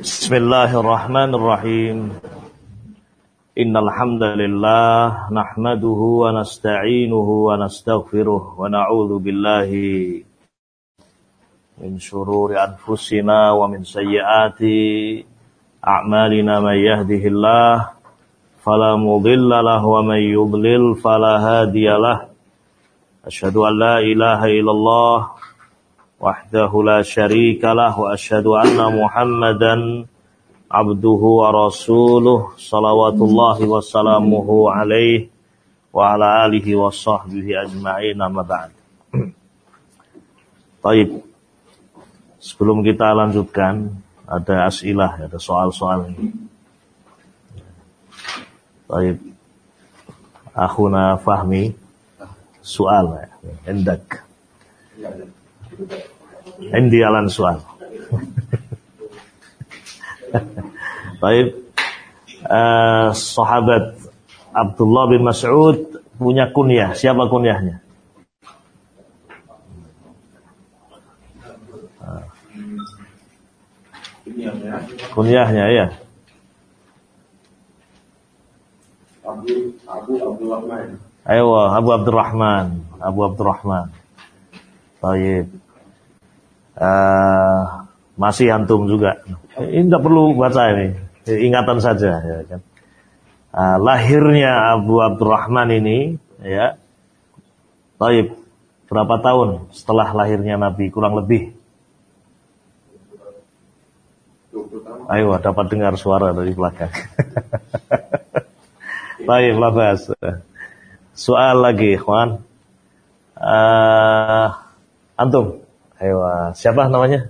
بسم الله الرحمن الرحيم إن الحمد لله نحمده ونستعينه ونستغفره ونعوذ بالله من شرور أنفسنا ومن سيئات أعمالنا من يهده الله فلا مضل له ومن يضلل فلا هادي له أشهد أن لا إله إلا الله وحده لا شريك له وأشهد أن محمدا عبده ورسوله صلوات الله وسلامه عليه وعلى آله وصحبه أجمعين أما بعد طيب sebelum kita lanjutkan ada asilah ada soal-soal ini طيب أخونا فهمي سؤال عندك Indi alan soal. Baik. Uh, sahabat Abdullah bin Mas'ud punya kunyah. Siapa kunyahnya? Kunyahnya ya. Abu Abu Abdurrahman. Ayo Abu Abdurrahman. Abu Abdurrahman. Baik. Uh, masih antum juga. Ini tidak perlu baca ini, ingatan saja. Ya kan? uh, lahirnya Abu Abdurrahman ini, ya, Taib, berapa tahun setelah lahirnya Nabi? Kurang lebih. Ayo, dapat dengar suara dari belakang. Taib, labas. Soal lagi, Juan. Uh, antum, ayo, siapa namanya?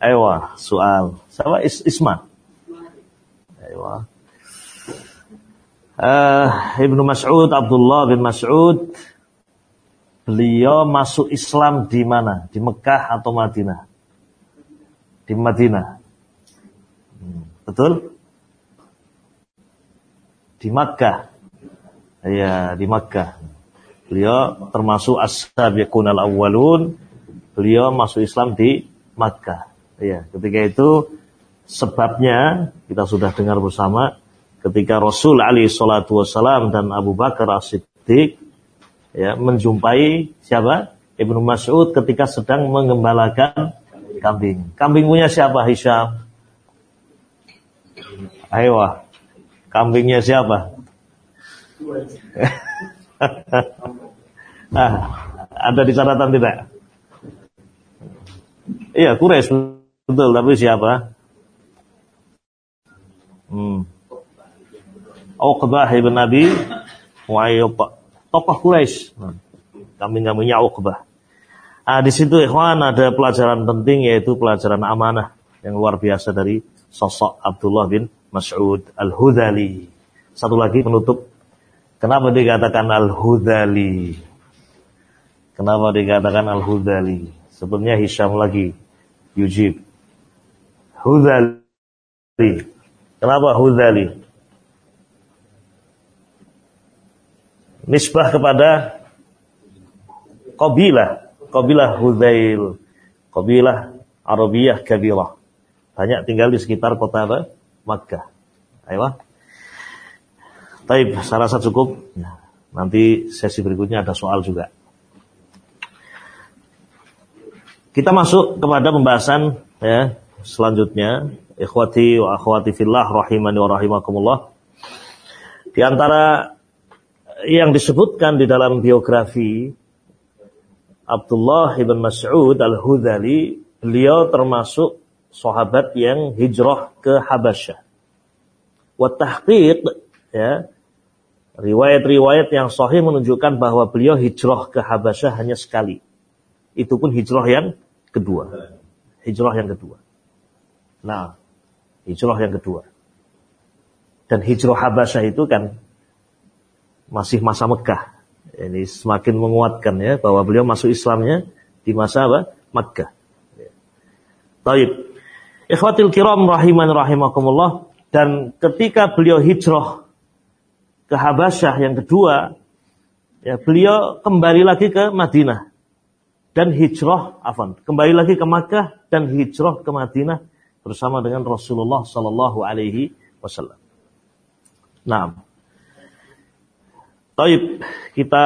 Ayo, soal. Siapa? Is Isma. Ayo. Uh, Ibnu Mas'ud, Abdullah bin Mas'ud, beliau masuk Islam di mana? Di Mekah atau Madinah? Di Madinah. Hmm, betul? Di Makkah. Iya, di Makkah. Beliau termasuk as-sabiqun al-awwalun. Beliau masuk Islam di Makkah. Iya, ketika itu sebabnya kita sudah dengar bersama ketika Rasul Ali Shallallahu Wasallam dan Abu Bakar As-Siddiq ya, menjumpai siapa? Ibnu Mas'ud ketika sedang mengembalakan kambing. Kambing punya siapa? Hisham. Ayo, kambingnya siapa? ah, ada di catatan tidak? Iya, Quraisy betul, tapi siapa? Hmm. Uqbah ibn Nabi Muayyub, tokoh Quraisy. Hmm. Kambing-kambingnya Uqbah. Ah, di situ ikhwan ada pelajaran penting yaitu pelajaran amanah yang luar biasa dari sosok Abdullah bin Mas'ud Al-Hudali. Satu lagi penutup. Kenapa dikatakan Al-Hudali? Kenapa dikatakan Al-Hudali? Sebenarnya Hisham lagi. Yujib. Hudali. Kenapa Hudali? Nisbah kepada Qabilah. Qabilah Hudail. Qabilah Arabiyah Kabilah. Banyak tinggal di sekitar kota apa? Makkah. Ayo. Taib, saya rasa cukup. Nanti sesi berikutnya ada soal juga. Kita masuk kepada pembahasan ya, selanjutnya. Ikhwati wa akhwati fillah rahimani wa rahimakumullah. Di antara yang disebutkan di dalam biografi Abdullah ibn Mas'ud al-Hudhali, beliau termasuk sahabat yang hijrah ke Habasyah. Wa tahqiq ya, riwayat-riwayat yang sahih menunjukkan bahwa beliau hijrah ke Habasyah hanya sekali. Itu pun hijrah yang kedua. Hijrah yang kedua. Nah, hijrah yang kedua. Dan hijrah Habasyah itu kan masih masa Mekah. Ini semakin menguatkan ya bahwa beliau masuk Islamnya di masa apa? Mekah. Taib. Ikhwatil kiram rahiman rahimakumullah dan ketika beliau hijrah ke Habasyah yang kedua, ya beliau kembali lagi ke Madinah dan hijrah afan, kembali lagi ke Makkah dan hijrah ke Madinah bersama dengan Rasulullah sallallahu alaihi wasallam. Nah, Taib, kita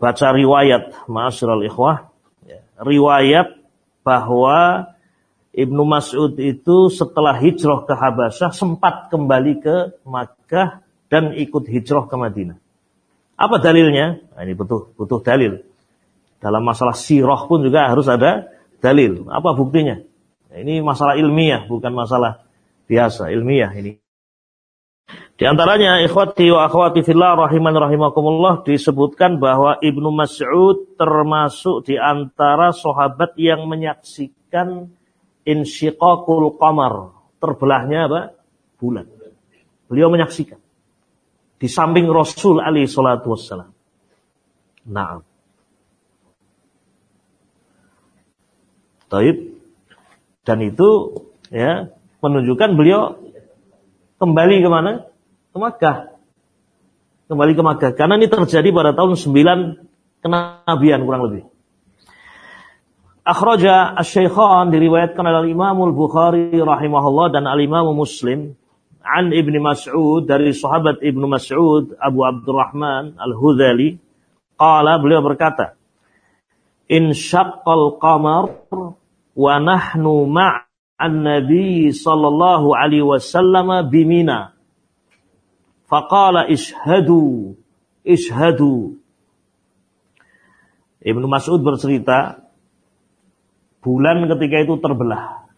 baca riwayat Ma'asyiral ikhwah. Ya, riwayat bahwa Ibnu Mas'ud itu setelah hijrah ke Habasyah sempat kembali ke Makkah dan ikut hijrah ke Madinah. Apa dalilnya? Nah, ini butuh butuh dalil. Dalam masalah sirah pun juga harus ada dalil. Apa buktinya? Nah, ini masalah ilmiah, bukan masalah biasa, ilmiah ini. Di antaranya ikhwati wa akhwati fillah rahiman rahimakumullah disebutkan bahwa Ibnu Mas'ud termasuk di antara sahabat yang menyaksikan insyiqaqul qamar, terbelahnya apa? bulan. Beliau menyaksikan di samping Rasul alaihi salatu wassalam. Naam. Taib. Dan itu ya menunjukkan beliau kembali ke mana? ke Makkah. Kembali ke Makkah. Karena ini terjadi pada tahun 9 kenabian kurang lebih. Akhraja asy-syaikhan diriwayatkan oleh Imam Al-Bukhari rahimahullah dan Al-Imam Muslim an Ibnu Mas'ud dari sahabat Ibnu Mas'ud Abu Abdurrahman Al-Hudzali qala beliau berkata In syaqqal qamar wa nahnu ma'an nabi sallallahu alaihi wasallam bimina Faqala ishadu, ishadu. Ibnu Mas'ud bercerita, bulan ketika itu terbelah.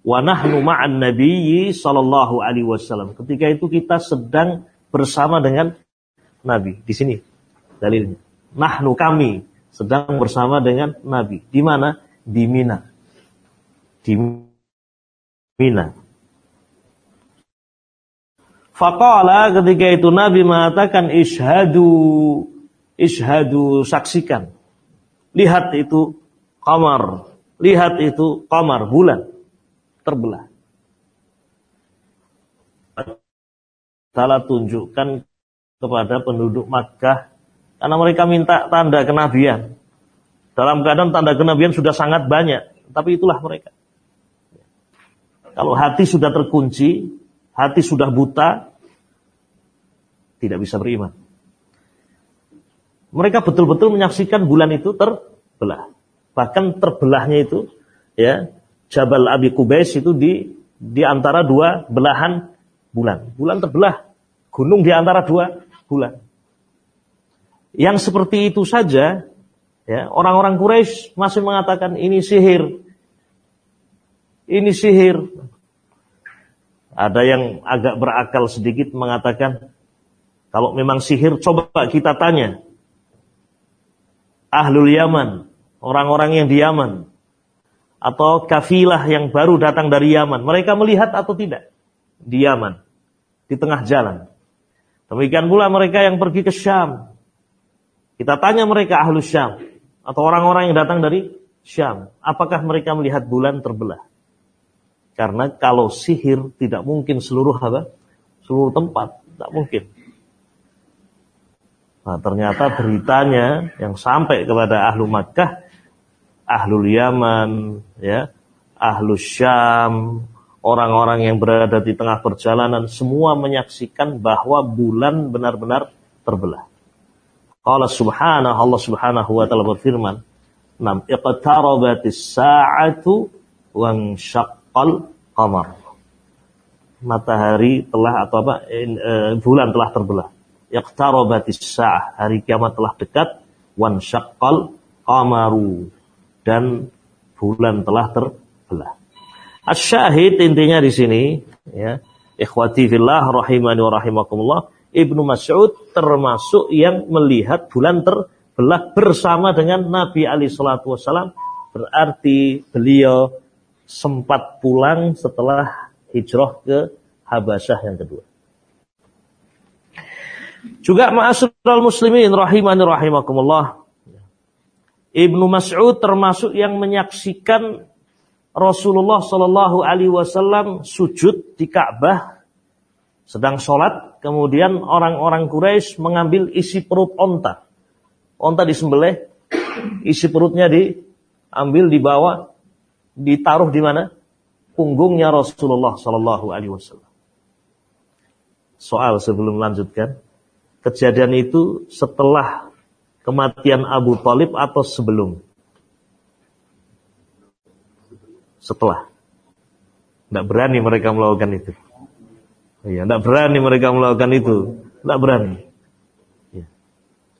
Wa nahnu ma'an nabiyyi sallallahu alaihi wasallam. Ketika itu kita sedang bersama dengan Nabi. Di sini dalilnya. Nahnu kami sedang bersama dengan Nabi. Di mana? Di Mina. Di Mina. Faqala ketika itu Nabi mengatakan ishadu ishadu saksikan. Lihat itu kamar, lihat itu kamar bulan terbelah. Salah tunjukkan kepada penduduk Makkah karena mereka minta tanda kenabian. Dalam keadaan tanda kenabian sudah sangat banyak, tapi itulah mereka. Kalau hati sudah terkunci, hati sudah buta, tidak bisa beriman. Mereka betul-betul menyaksikan bulan itu terbelah. Bahkan terbelahnya itu, ya, Jabal Abi Kubais itu di di antara dua belahan bulan. Bulan terbelah, gunung di antara dua bulan. Yang seperti itu saja, ya, orang-orang Quraisy masih mengatakan ini sihir. Ini sihir. Ada yang agak berakal sedikit mengatakan, kalau memang sihir, coba kita tanya. Ahlul Yaman, orang-orang yang di Yaman. Atau kafilah yang baru datang dari Yaman. Mereka melihat atau tidak? Di Yaman. Di tengah jalan. Demikian pula mereka yang pergi ke Syam. Kita tanya mereka ahlu Syam. Atau orang-orang yang datang dari Syam. Apakah mereka melihat bulan terbelah? Karena kalau sihir tidak mungkin seluruh apa? Seluruh tempat, tidak mungkin. Nah, ternyata beritanya yang sampai kepada ahlu Makkah, ahlul Yaman, ya, ahlu Syam, orang-orang yang berada di tengah perjalanan semua menyaksikan bahwa bulan benar-benar terbelah. Allah subhanahu Allah subhanahu wa ta'ala berfirman, Nam iqtarabatis sa'atu wan syaqqal qamar. Matahari telah atau apa in, uh, bulan telah terbelah. Iqtarabatis sa'ah. Hari kiamat telah dekat. Wan syaqqal qamaru. Dan bulan telah terbelah. Asyahid intinya di sini ya. Ikhwati fillah rahimani wa rahimakumullah. Ibnu Mas'ud termasuk yang melihat bulan terbelah bersama dengan Nabi Ali Shallallahu Wasallam. Berarti beliau sempat pulang setelah hijrah ke Habasyah yang kedua. Juga ma'asyiral muslimin rahimani rahimakumullah. Ibnu Mas'ud termasuk yang menyaksikan Rasulullah Shallallahu Alaihi Wasallam sujud di Ka'bah sedang sholat, kemudian orang-orang Quraisy mengambil isi perut onta, onta disembelih, isi perutnya diambil dibawa, ditaruh di mana? punggungnya Rasulullah Shallallahu Alaihi Wasallam. Soal sebelum melanjutkan, kejadian itu setelah kematian Abu Talib atau sebelum? Setelah. Tidak berani mereka melakukan itu. Iya, tidak berani mereka melakukan itu. Tidak berani. Ya.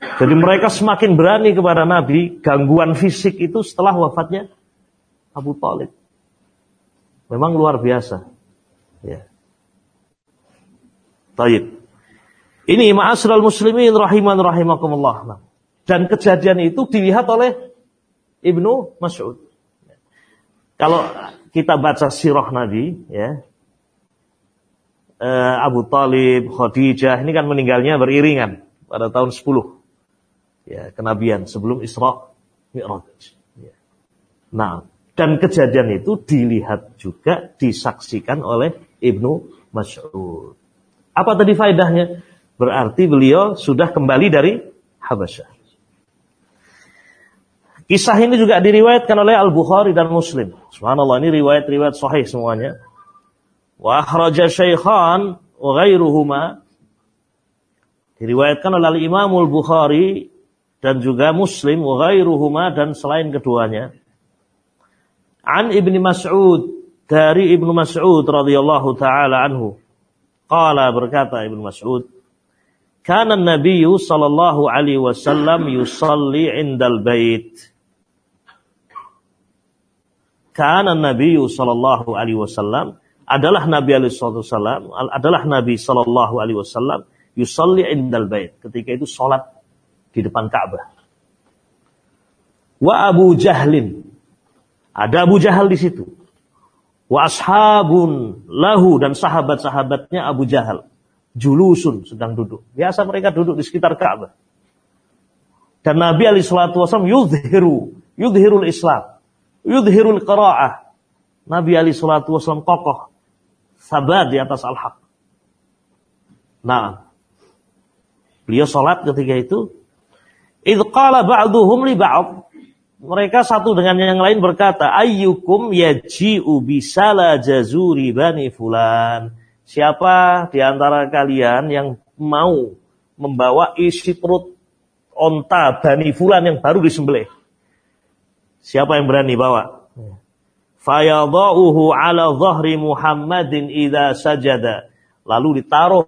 Jadi mereka semakin berani kepada Nabi, gangguan fisik itu setelah wafatnya Abu Talib. Memang luar biasa. Ya. Taib. Ini ma'asral muslimin rahiman rahimakumullah. Dan kejadian itu dilihat oleh Ibnu Mas'ud. Kalau kita baca sirah Nabi, ya, eh, Abu Talib, Khadijah, ini kan meninggalnya beriringan pada tahun 10. Ya, kenabian sebelum Isra Mi'raj. Ya. Nah, dan kejadian itu dilihat juga disaksikan oleh Ibnu Mas'ud. Apa tadi faedahnya? Berarti beliau sudah kembali dari Habasyah. Kisah ini juga diriwayatkan oleh Al-Bukhari dan Muslim. Subhanallah, ini riwayat-riwayat sahih semuanya. Wa akhraja syaikhan. Diriwayatkan oleh Imam Al-Bukhari dan juga Muslim wa dan selain keduanya. An Ibni Mas'ud dari Ibnu Mas'ud radhiyallahu taala berkata Ibnu Mas'ud, Kana Nabi sallallahu alaihi wasallam yusalli indal bait. Kana Nabi sallallahu alaihi wasallam adalah Nabi alaihi wasallam adalah Nabi sallallahu alaihi wasallam yusalli indal bait. Ketika itu salat di depan Ka'bah. Wa Abu Jahlin. Ada Abu Jahal di situ. Wa ashabun lahu dan sahabat-sahabatnya Abu Jahal julusun sedang duduk. Biasa mereka duduk di sekitar Ka'bah. Dan Nabi alaihi salatu wasallam yudhiru, yudhirul Islam, yudhirul qira'ah. Nabi alaihi wasallam kokoh, sabar di atas al-haq. Nah, beliau sholat ketika itu. Idh qala ba'duhum li ba'd. Mereka satu dengan yang lain berkata, ayyukum yaji'u bisala jazuri bani fulan Siapa di antara kalian yang mau membawa isi perut onta Bani Fulan yang baru disembelih? Siapa yang berani bawa? Fayadha'uhu ala zahri Muhammadin idza sajada. Lalu ditaruh,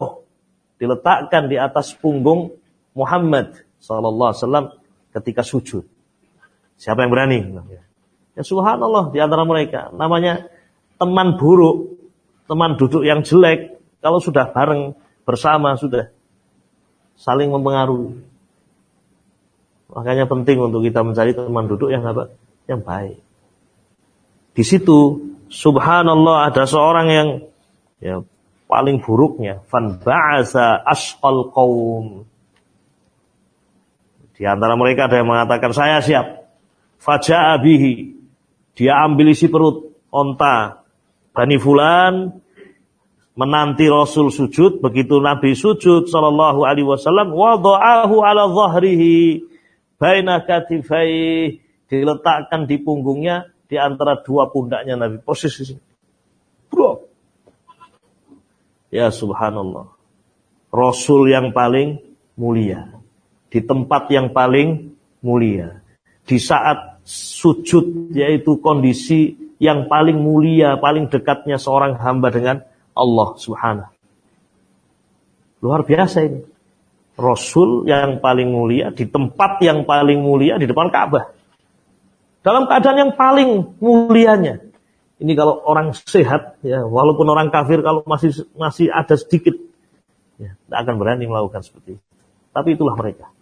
diletakkan di atas punggung Muhammad sallallahu alaihi wasallam ketika sujud. Siapa yang berani? Ya subhanallah di antara mereka. Namanya teman buruk teman duduk yang jelek, kalau sudah bareng bersama sudah saling mempengaruhi. Makanya penting untuk kita mencari teman duduk yang apa? Yang baik. Di situ subhanallah ada seorang yang ya paling buruknya fan ba'asa asqal qaum. Di antara mereka ada yang mengatakan saya siap. Faja'a bihi. Dia ambil isi perut onta Bani Fulan menanti Rasul sujud, begitu Nabi sujud sallallahu alaihi wasallam wada'ahu ala dhahrihi baina katifai diletakkan di punggungnya di antara dua pundaknya Nabi posisi Bro. Ya subhanallah. Rasul yang paling mulia di tempat yang paling mulia di saat sujud yaitu kondisi yang paling mulia, paling dekatnya seorang hamba dengan Allah Subhanahu. Luar biasa ini. Rasul yang paling mulia di tempat yang paling mulia di depan Ka'bah. Dalam keadaan yang paling mulianya. Ini kalau orang sehat ya, walaupun orang kafir kalau masih masih ada sedikit ya, tidak akan berani melakukan seperti itu. Tapi itulah mereka.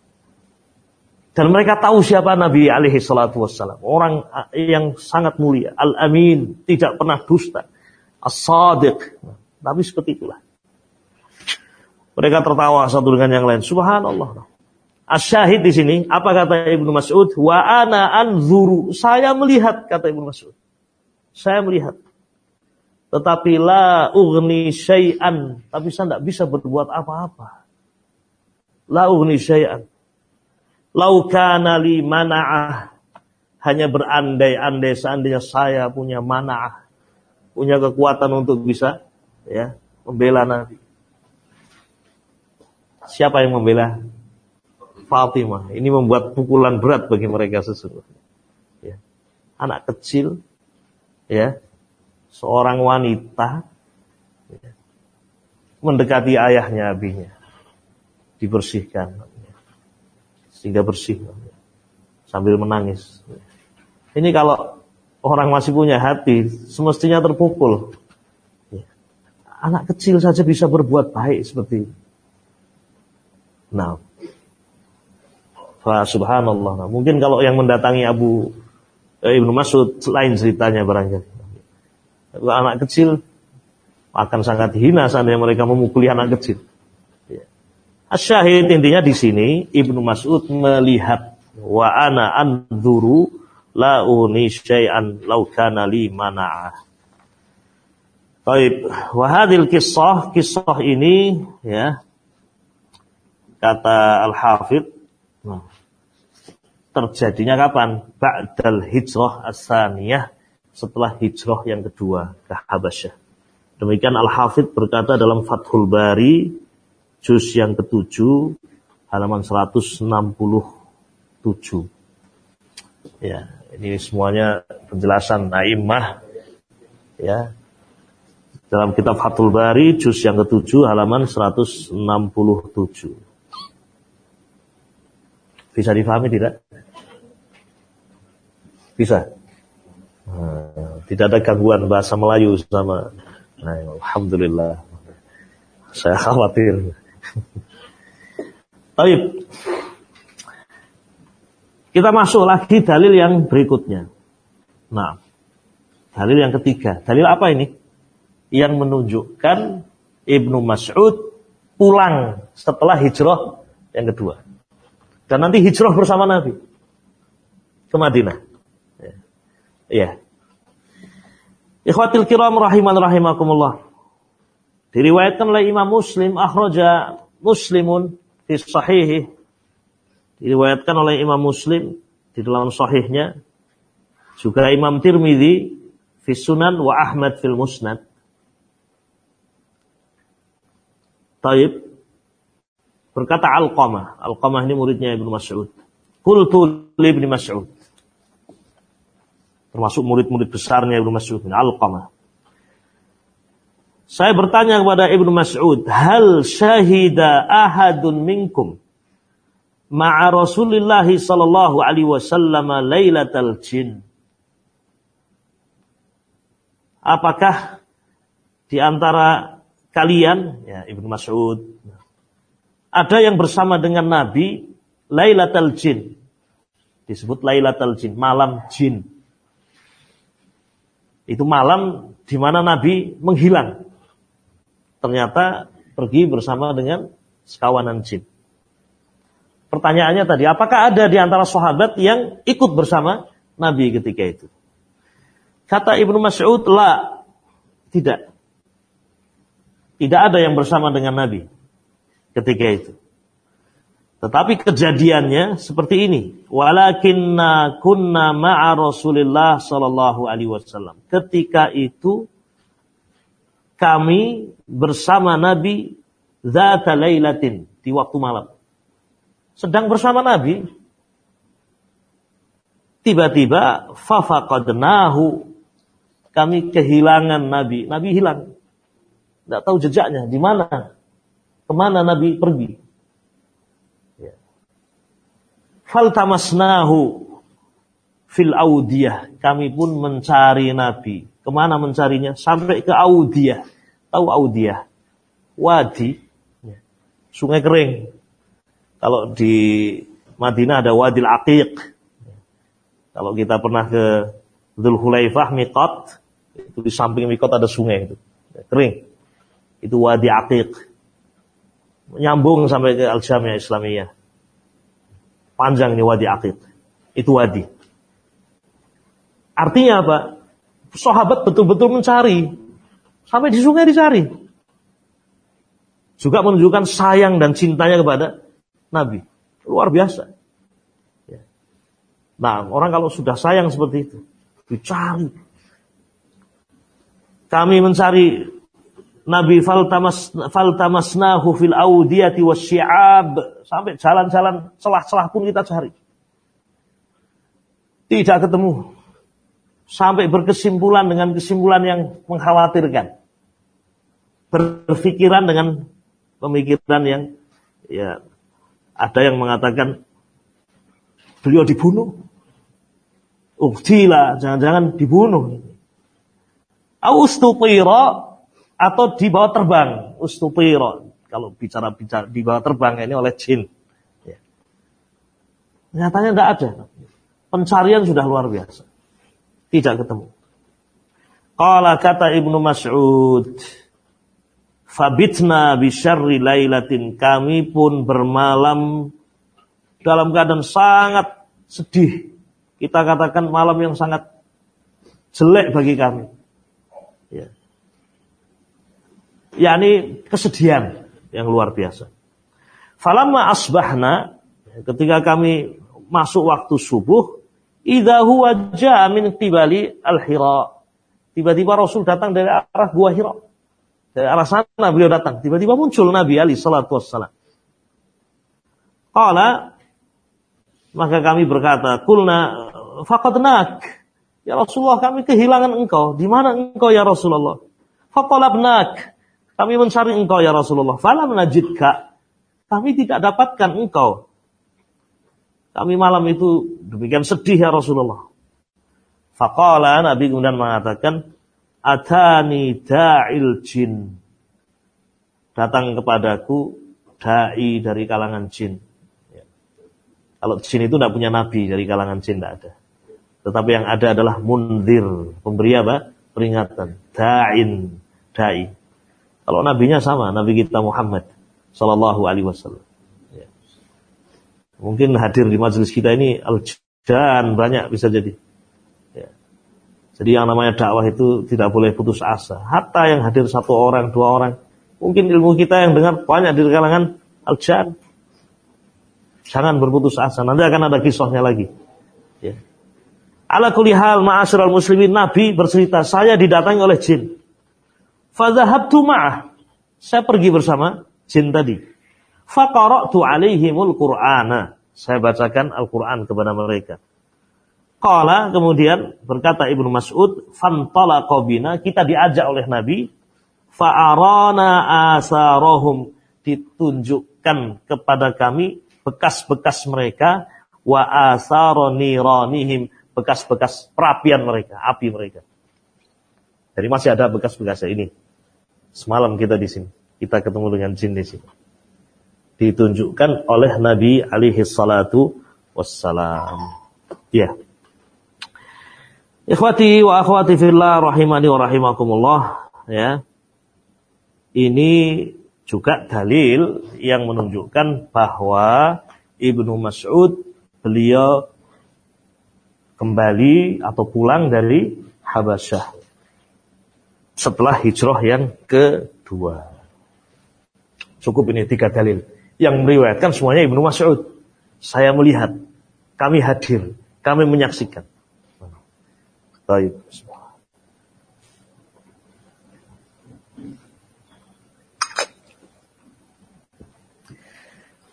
Dan mereka tahu siapa Nabi alaihi salatu wassalam. Orang yang sangat mulia. Al-amin. Tidak pernah dusta. As-sadiq. Tapi seperti itulah. Mereka tertawa satu dengan yang lain. Subhanallah. Asyahid di sini. Apa kata Ibnu Mas'ud? Wa ana anzuru. Saya melihat, kata Ibnu Mas'ud. Saya melihat. Tetapi la ugni syai'an. Tapi saya tidak bisa berbuat apa-apa. La ugni syai'an Laukana li mana'ah. Hanya berandai-andai seandainya saya punya mana'ah. punya kekuatan untuk bisa ya membela Nabi. Siapa yang membela? Fatimah. Ini membuat pukulan berat bagi mereka sesungguhnya. Ya. Anak kecil, ya, seorang wanita ya, mendekati ayahnya, abinya, dibersihkan, sehingga bersih, sambil menangis. Ini kalau orang masih punya hati, semestinya terpukul. Ya. Anak kecil saja bisa berbuat baik seperti ini. Nah, Fa subhanallah. Nah, mungkin kalau yang mendatangi Abu eh, Ibnu Mas'ud lain ceritanya barangkali. Anak kecil akan sangat hina seandainya mereka memukuli anak kecil. Ya. Asyahid intinya di sini Ibnu Mas'ud melihat wa ana anzuru la uni syai'an law kana li mana'ah. Baik, wa hadhil kisah, kisah ini ya kata Al-Hafidh nah, terjadinya kapan? Ba'dal hijrah asaniyah setelah hijrah yang kedua ke Habasyah. Demikian Al-Hafidh berkata dalam Fathul Bari juz yang ketujuh halaman 167. Ya, ini semuanya penjelasan Naimah ya. Dalam kitab Fathul Bari juz yang ketujuh halaman 167. Bisa difahami tidak? Bisa. Nah, tidak ada gangguan bahasa Melayu sama. Nah, Alhamdulillah. Saya khawatir. Baik. Kita masuk lagi dalil yang berikutnya. Nah, dalil yang ketiga. Dalil apa ini? Yang menunjukkan Ibnu Mas'ud pulang setelah hijrah yang kedua. Dan nanti hijrah bersama Nabi ke Madinah. Iya. Ikhwatil kiram rahiman rahimakumullah. Diriwayatkan oleh Imam Muslim akhraja Muslimun fi sahihi. Diriwayatkan oleh Imam Muslim di dalam sahihnya. Juga Imam Tirmidzi fi Sunan wa Ahmad fil Musnad. Taib. Berkata Al-Qamah. Al-Qamah ini muridnya Ibnu Mas'ud. Qultu li Ibnu Mas'ud termasuk murid-murid besarnya Ibnu Mas'ud bin Alqamah. Saya bertanya kepada Ibnu Mas'ud, "Hal syahida ahadun minkum ma'a Rasulillah sallallahu alaihi wasallam lailatal jin?" Apakah di antara kalian, ya Ibnu Mas'ud, ada yang bersama dengan Nabi Lailatul Jin? Disebut Lailatul Jin, malam jin. Itu malam di mana Nabi menghilang. Ternyata pergi bersama dengan sekawanan jin. Pertanyaannya tadi, apakah ada di antara sahabat yang ikut bersama Nabi ketika itu? Kata Ibnu Mas'ud, la, tidak. Tidak ada yang bersama dengan Nabi ketika itu. Tetapi kejadiannya seperti ini. Walakinna kunna ma'a Rasulillah sallallahu alaihi wasallam. Ketika itu kami bersama Nabi zata lailatin di waktu malam. Sedang bersama Nabi. Tiba-tiba fafaqadnahu kami kehilangan Nabi. Nabi hilang. Tidak tahu jejaknya di mana. Ke mana Nabi pergi. Faltamasnahu fil audiyah. Kami pun mencari Nabi. Ke mana mencarinya? Sampai ke audiyah. Tahu audiyah? Wadi. Sungai kering. Kalau di Madinah ada Wadil Aqiq. Kalau kita pernah ke Dhul Hulaifah, Miqat, itu di samping Miqat ada sungai itu. Kering. Itu Wadi Aqiq. Nyambung sampai ke Al-Jamiah Islamiyah. Panjang ini wadi akid. Itu wadi. Artinya apa? Sahabat betul-betul mencari. Sampai di sungai dicari. Juga menunjukkan sayang dan cintanya kepada Nabi. Luar biasa. Ya. Nah, orang kalau sudah sayang seperti itu, dicari. Kami mencari Nabi faltamas faltamasnahu fil audiyati wasyi'ab sampai jalan-jalan celah-celah pun kita cari. Tidak ketemu. Sampai berkesimpulan dengan kesimpulan yang mengkhawatirkan. Berpikiran dengan pemikiran yang ya ada yang mengatakan beliau dibunuh. Uktila, jangan-jangan dibunuh. Austupira atau di bawah terbang. Ustupiro. Kalau bicara bicara di bawah terbang ini oleh jin. Ya. nyatanya tidak ada. Pencarian sudah luar biasa. Tidak ketemu. Qala kata Ibnu Mas'ud Fabitna bisyarri lailatin. Kami pun bermalam dalam keadaan sangat sedih. Kita katakan malam yang sangat jelek bagi kami. Ya yakni kesedihan yang luar biasa. Falamma asbahna ketika kami masuk waktu subuh, idza huwa jaa min qibali al-Hira. Tiba-tiba Rasul datang dari arah Gua Hira. Dari arah sana beliau datang. Tiba-tiba muncul Nabi Ali salatu wassalam. Qala maka kami berkata, "Kulna faqadnak." Ya Rasulullah, kami kehilangan engkau. Di mana engkau ya Rasulullah? Faqalabnak. Kami mencari engkau ya Rasulullah. Falam najidka. Kami tidak dapatkan engkau. Kami malam itu demikian sedih ya Rasulullah. Faqala Nabi kemudian mengatakan, Atani da'il jin. Datang kepadaku da'i dari kalangan jin. Ya. Kalau jin itu tidak punya nabi dari kalangan jin, tidak ada. Tetapi yang ada adalah mundir, pemberi apa? Peringatan. Da'in, da'i. Kalau nabinya sama, nabi kita Muhammad sallallahu alaihi wasallam. Ya. Mungkin hadir di majelis kita ini al-jan banyak bisa jadi. Ya. Jadi yang namanya dakwah itu tidak boleh putus asa. Hatta yang hadir satu orang, dua orang, mungkin ilmu kita yang dengar banyak di kalangan al-jan. Jangan berputus asa, nanti akan ada kisahnya lagi. Ya. Ala kulihal ma'asyiral muslimin Nabi bercerita, saya didatangi oleh jin. Fadhahabtu ma'ah. Saya pergi bersama jin tadi. Faqara'tu alaihimul Qur'ana. Saya bacakan Al-Qur'an kepada mereka. Qala kemudian berkata Ibnu Mas'ud, "Fantala qabina, kita diajak oleh Nabi, fa'arana asarahum, ditunjukkan kepada kami bekas-bekas mereka wa asaroniranihim, bekas-bekas perapian mereka, api mereka. Jadi masih ada bekas-bekasnya ini. Semalam kita di sini, kita ketemu dengan jin di sini. Ditunjukkan oleh Nabi alaihi salatu wassalam. Ya. Ikhwati wa akhwati fillah rahimani wa rahimakumullah ya. Ini juga dalil yang menunjukkan bahwa Ibnu Mas'ud beliau kembali atau pulang dari Habasyah setelah hijrah yang kedua. Cukup ini tiga dalil. Yang meriwayatkan semuanya Ibnu Mas'ud. Saya melihat, kami hadir, kami menyaksikan. Baik.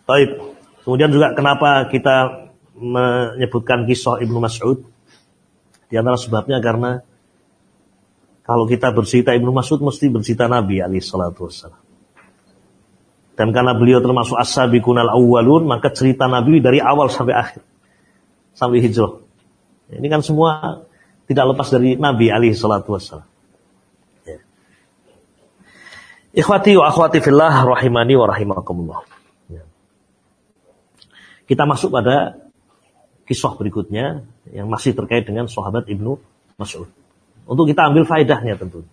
Baik. Kemudian juga kenapa kita menyebutkan kisah Ibnu Mas'ud? Di antara sebabnya karena kalau kita bercerita Ibnu Mas'ud mesti bercerita Nabi alaihi salatu. Dan karena beliau termasuk as-sabiqunal awwalun, maka cerita Nabi dari awal sampai akhir. Sampai hijrah. Ini kan semua tidak lepas dari Nabi alaihi salatu wassalam. Ya. Ikhwati wa akhwati fillah rahimani wa rahimakumullah. Ya. Kita masuk pada kisah berikutnya yang masih terkait dengan sahabat Ibnu Mas'ud. Untuk kita ambil faedahnya tentu.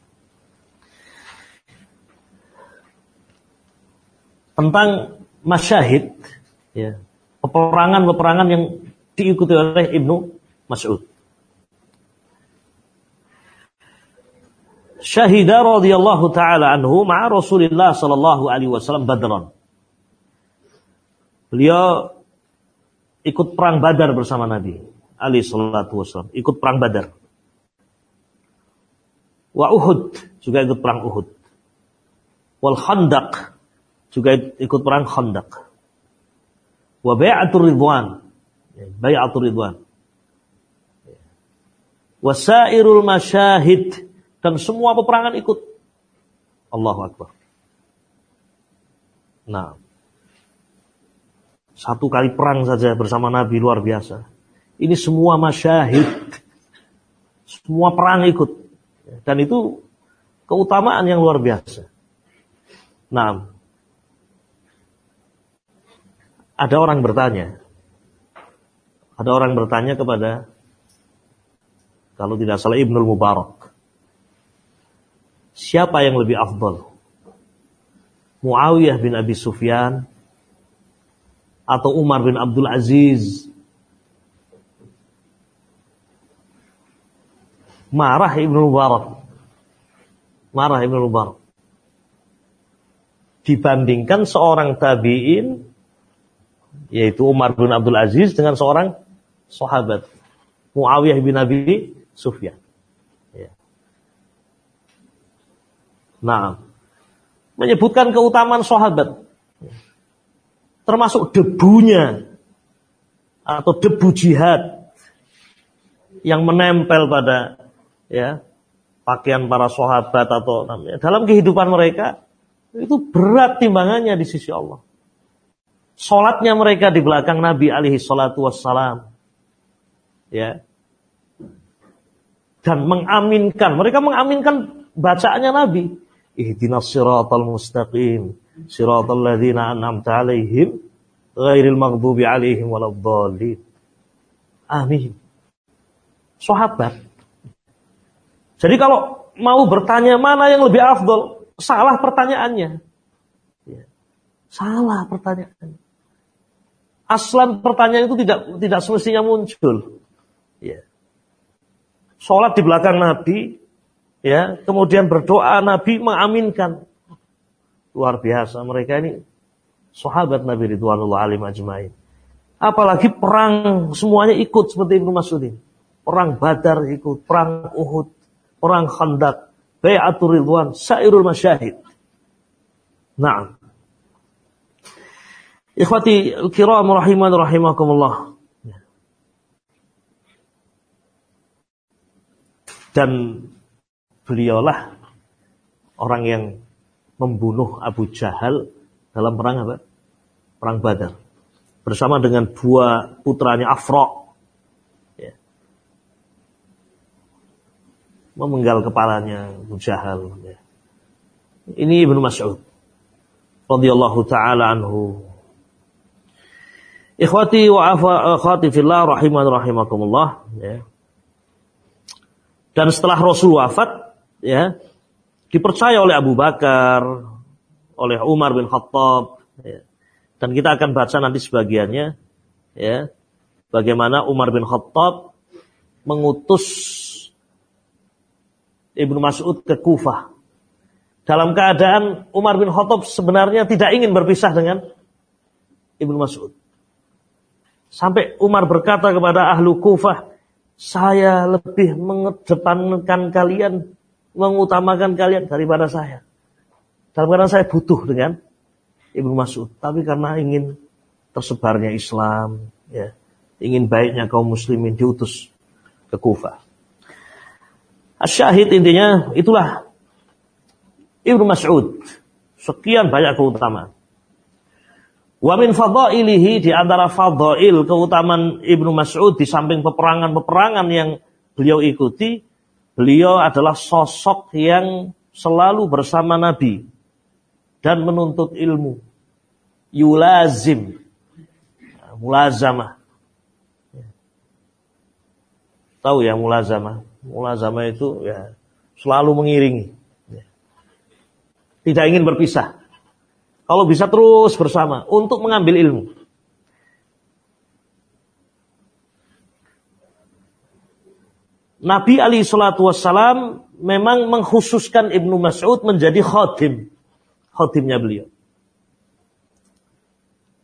Tentang masyahid, ya, peperangan-peperangan yang diikuti oleh Ibnu Mas'ud. Syahida radhiyallahu taala anhu ma'a Rasulillah sallallahu alaihi wasallam Badran. Beliau ikut perang Badar bersama Nabi alaihi salatu wasallam, ikut perang Badar. Wa Uhud juga ikut perang Uhud. Wal Khandaq juga ikut perang Khandaq. Wa Bai'atul Ridwan. Bai'atul Ridwan. Wasairul masyahid dan semua peperangan ikut. Allahu Akbar. Nah, satu kali perang saja bersama Nabi luar biasa. Ini semua masyahid. Semua perang ikut. Dan itu keutamaan yang luar biasa. Nah, ada orang bertanya. Ada orang bertanya kepada kalau tidak salah Ibnul Mubarak. Siapa yang lebih afdal? Muawiyah bin Abi Sufyan atau Umar bin Abdul Aziz. Marah Ibnu Mubarak. Marah Ibnu Mubarak. Dibandingkan seorang tabi'in yaitu Umar bin Abdul Aziz dengan seorang sahabat Muawiyah bin Abi Sufyan. Ya. Nah, menyebutkan keutamaan sahabat termasuk debunya atau debu jihad yang menempel pada ya pakaian para sahabat atau dalam kehidupan mereka itu berat timbangannya di sisi Allah. Sholatnya mereka di belakang Nabi alaihi salatu wassalam. Ya. Dan mengaminkan. Mereka mengaminkan bacaannya Nabi. Ihdinas siratal mustaqim siratal ladzina an'amta alaihim ghairil maghdubi alaihim waladdallin. Amin. Sahabat. Jadi kalau mau bertanya mana yang lebih afdol, salah pertanyaannya. Ya. Salah pertanyaannya. Aslan pertanyaan itu tidak tidak semestinya muncul. Ya. Sholat di belakang Nabi, ya, kemudian berdoa Nabi mengaminkan. Luar biasa mereka ini sahabat Nabi Ridwanullah alim ajmain. Apalagi perang semuanya ikut seperti Ibnu Mas'ud ini. Perang Badar ikut, perang Uhud, perang Khandaq, Bai'atul Ridwan, Sairul Masyahid. Nah. Ikhwati kiram rahiman rahimakumullah. Dan beliaulah orang yang membunuh Abu Jahal dalam perang apa? Perang Badar. Bersama dengan dua putranya Afro. Memenggal kepalanya Abu Jahal. Ya. Ini Ibnu Mas'ud. radhiyallahu taala anhu. Ikhwati wa akhwati fillah rahiman rahimakumullah ya. Dan setelah Rasul wafat ya, dipercaya oleh Abu Bakar, oleh Umar bin Khattab. Ya. Dan kita akan baca nanti sebagiannya. Ya. Bagaimana Umar bin Khattab mengutus Ibnu Mas'ud ke Kufah. Dalam keadaan Umar bin Khattab sebenarnya tidak ingin berpisah dengan Ibnu Mas'ud. Sampai Umar berkata kepada ahlu Kufah, saya lebih mengedepankan kalian mengutamakan kalian daripada saya. Dalam karena saya butuh dengan Ibnu Mas'ud, tapi karena ingin tersebarnya Islam, ya, ingin baiknya kaum muslimin diutus ke Kufah. Asyahid intinya itulah Ibnu Mas'ud. Sekian banyak keutamaan. Wa min fadailihi di antara fadail keutamaan Ibnu Mas'ud di samping peperangan-peperangan yang beliau ikuti Beliau adalah sosok yang selalu bersama Nabi dan menuntut ilmu. Yulazim. Mulazamah. Tahu ya mulazamah? Mulazamah itu ya selalu mengiringi. Tidak ingin berpisah. Kalau bisa terus bersama untuk mengambil ilmu. Nabi Ali Shallallahu Wasallam memang mengkhususkan Ibnu Mas'ud menjadi khotim, khotimnya beliau.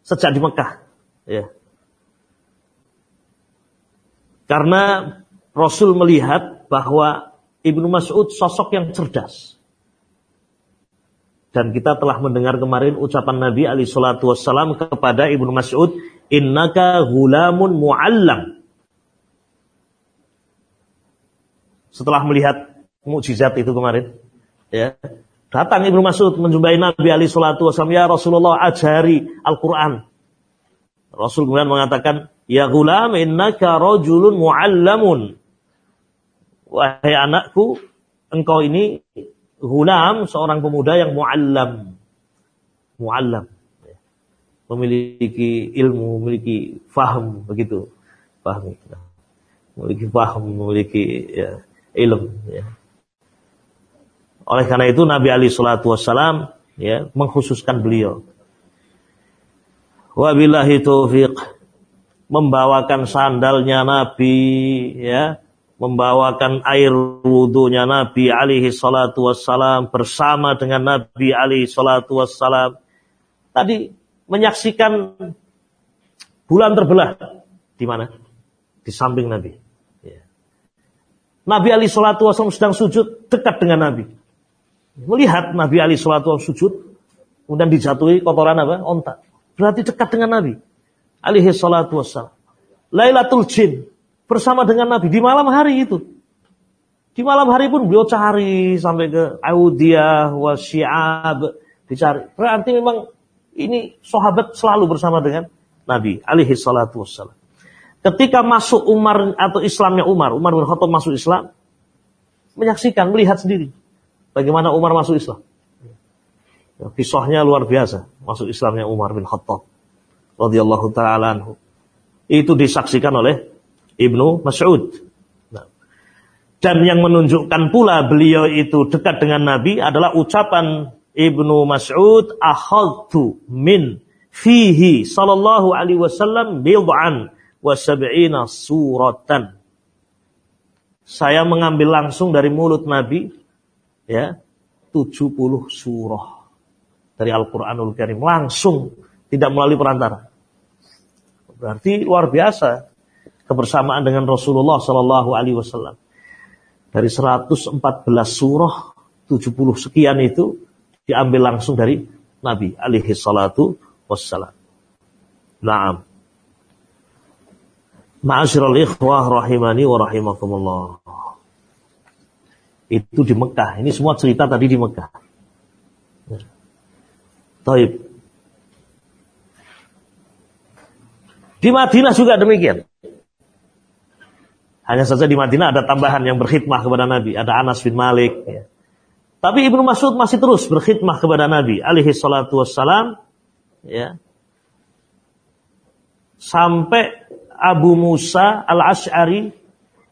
Sejak di Mekah, ya. Karena Rasul melihat bahwa Ibnu Mas'ud sosok yang cerdas. Dan kita telah mendengar kemarin ucapan Nabi alaihi salatu wassalam kepada Ibnu Mas'ud, "Innaka gulamun mu'allam." Setelah melihat mukjizat itu kemarin, ya, datang Ibnu Mas'ud menjumpai Nabi alaihi salatu wassalam, "Ya Rasulullah, ajari Al-Qur'an." Rasul kemudian mengatakan, "Ya gulam, innaka rajulun mu'allamun." Wahai anakku, engkau ini gulam, seorang pemuda yang mu'allam. Mu'allam. Memiliki ilmu, memiliki faham, begitu. Faham. Memiliki faham, memiliki ya, ilmu. Ya. Oleh karena itu Nabi Ali Shallallahu Wasallam ya mengkhususkan beliau. Wabillahi taufiq membawakan sandalnya Nabi ya membawakan air wudhunya Nabi alaihi salatu wassalam bersama dengan Nabi alaihi salatu wassalam. Tadi menyaksikan bulan terbelah di mana? Di samping Nabi. Ya. Nabi alaihi salatu wassalam sedang sujud dekat dengan Nabi. Melihat Nabi alaihi salatu wassalam sujud, kemudian dijatuhi kotoran apa? Onta. Berarti dekat dengan Nabi alaihi salatu wassalam. Lailatul Jin, bersama dengan Nabi di malam hari itu. Di malam hari pun beliau cari sampai ke Audiyah, Wasyiab, dicari. Berarti memang ini sahabat selalu bersama dengan Nabi alaihi salatu wassalam. Ketika masuk Umar atau Islamnya Umar, Umar bin Khattab masuk Islam, menyaksikan, melihat sendiri bagaimana Umar masuk Islam. Ya, kisahnya luar biasa, masuk Islamnya Umar bin Khattab radhiyallahu taala anhu. Itu disaksikan oleh Ibnu Mas'ud. Nah. Dan yang menunjukkan pula beliau itu dekat dengan Nabi adalah ucapan Ibnu Mas'ud akhadtu min fihi sallallahu alaihi wasallam bid'an wa sab'ina suratan. Saya mengambil langsung dari mulut Nabi ya 70 surah dari Al-Qur'anul Karim langsung tidak melalui perantara. Berarti luar biasa kebersamaan dengan Rasulullah Shallallahu Alaihi Wasallam. Dari 114 surah 70 sekian itu diambil langsung dari Nabi alaihi salatu wassalam. Naam. Ma'asyiral ikhwah rahimani wa rahimakumullah. Itu di Mekah. Ini semua cerita tadi di Mekah. Taib. Di Madinah juga demikian. Hanya saja di Madinah ada tambahan yang berkhidmah kepada Nabi. Ada Anas bin Malik. Ya. Tapi Ibnu Mas'ud masih terus berkhidmah kepada Nabi. Alaihi salatu wassalam. Ya. Sampai Abu Musa al-Ash'ari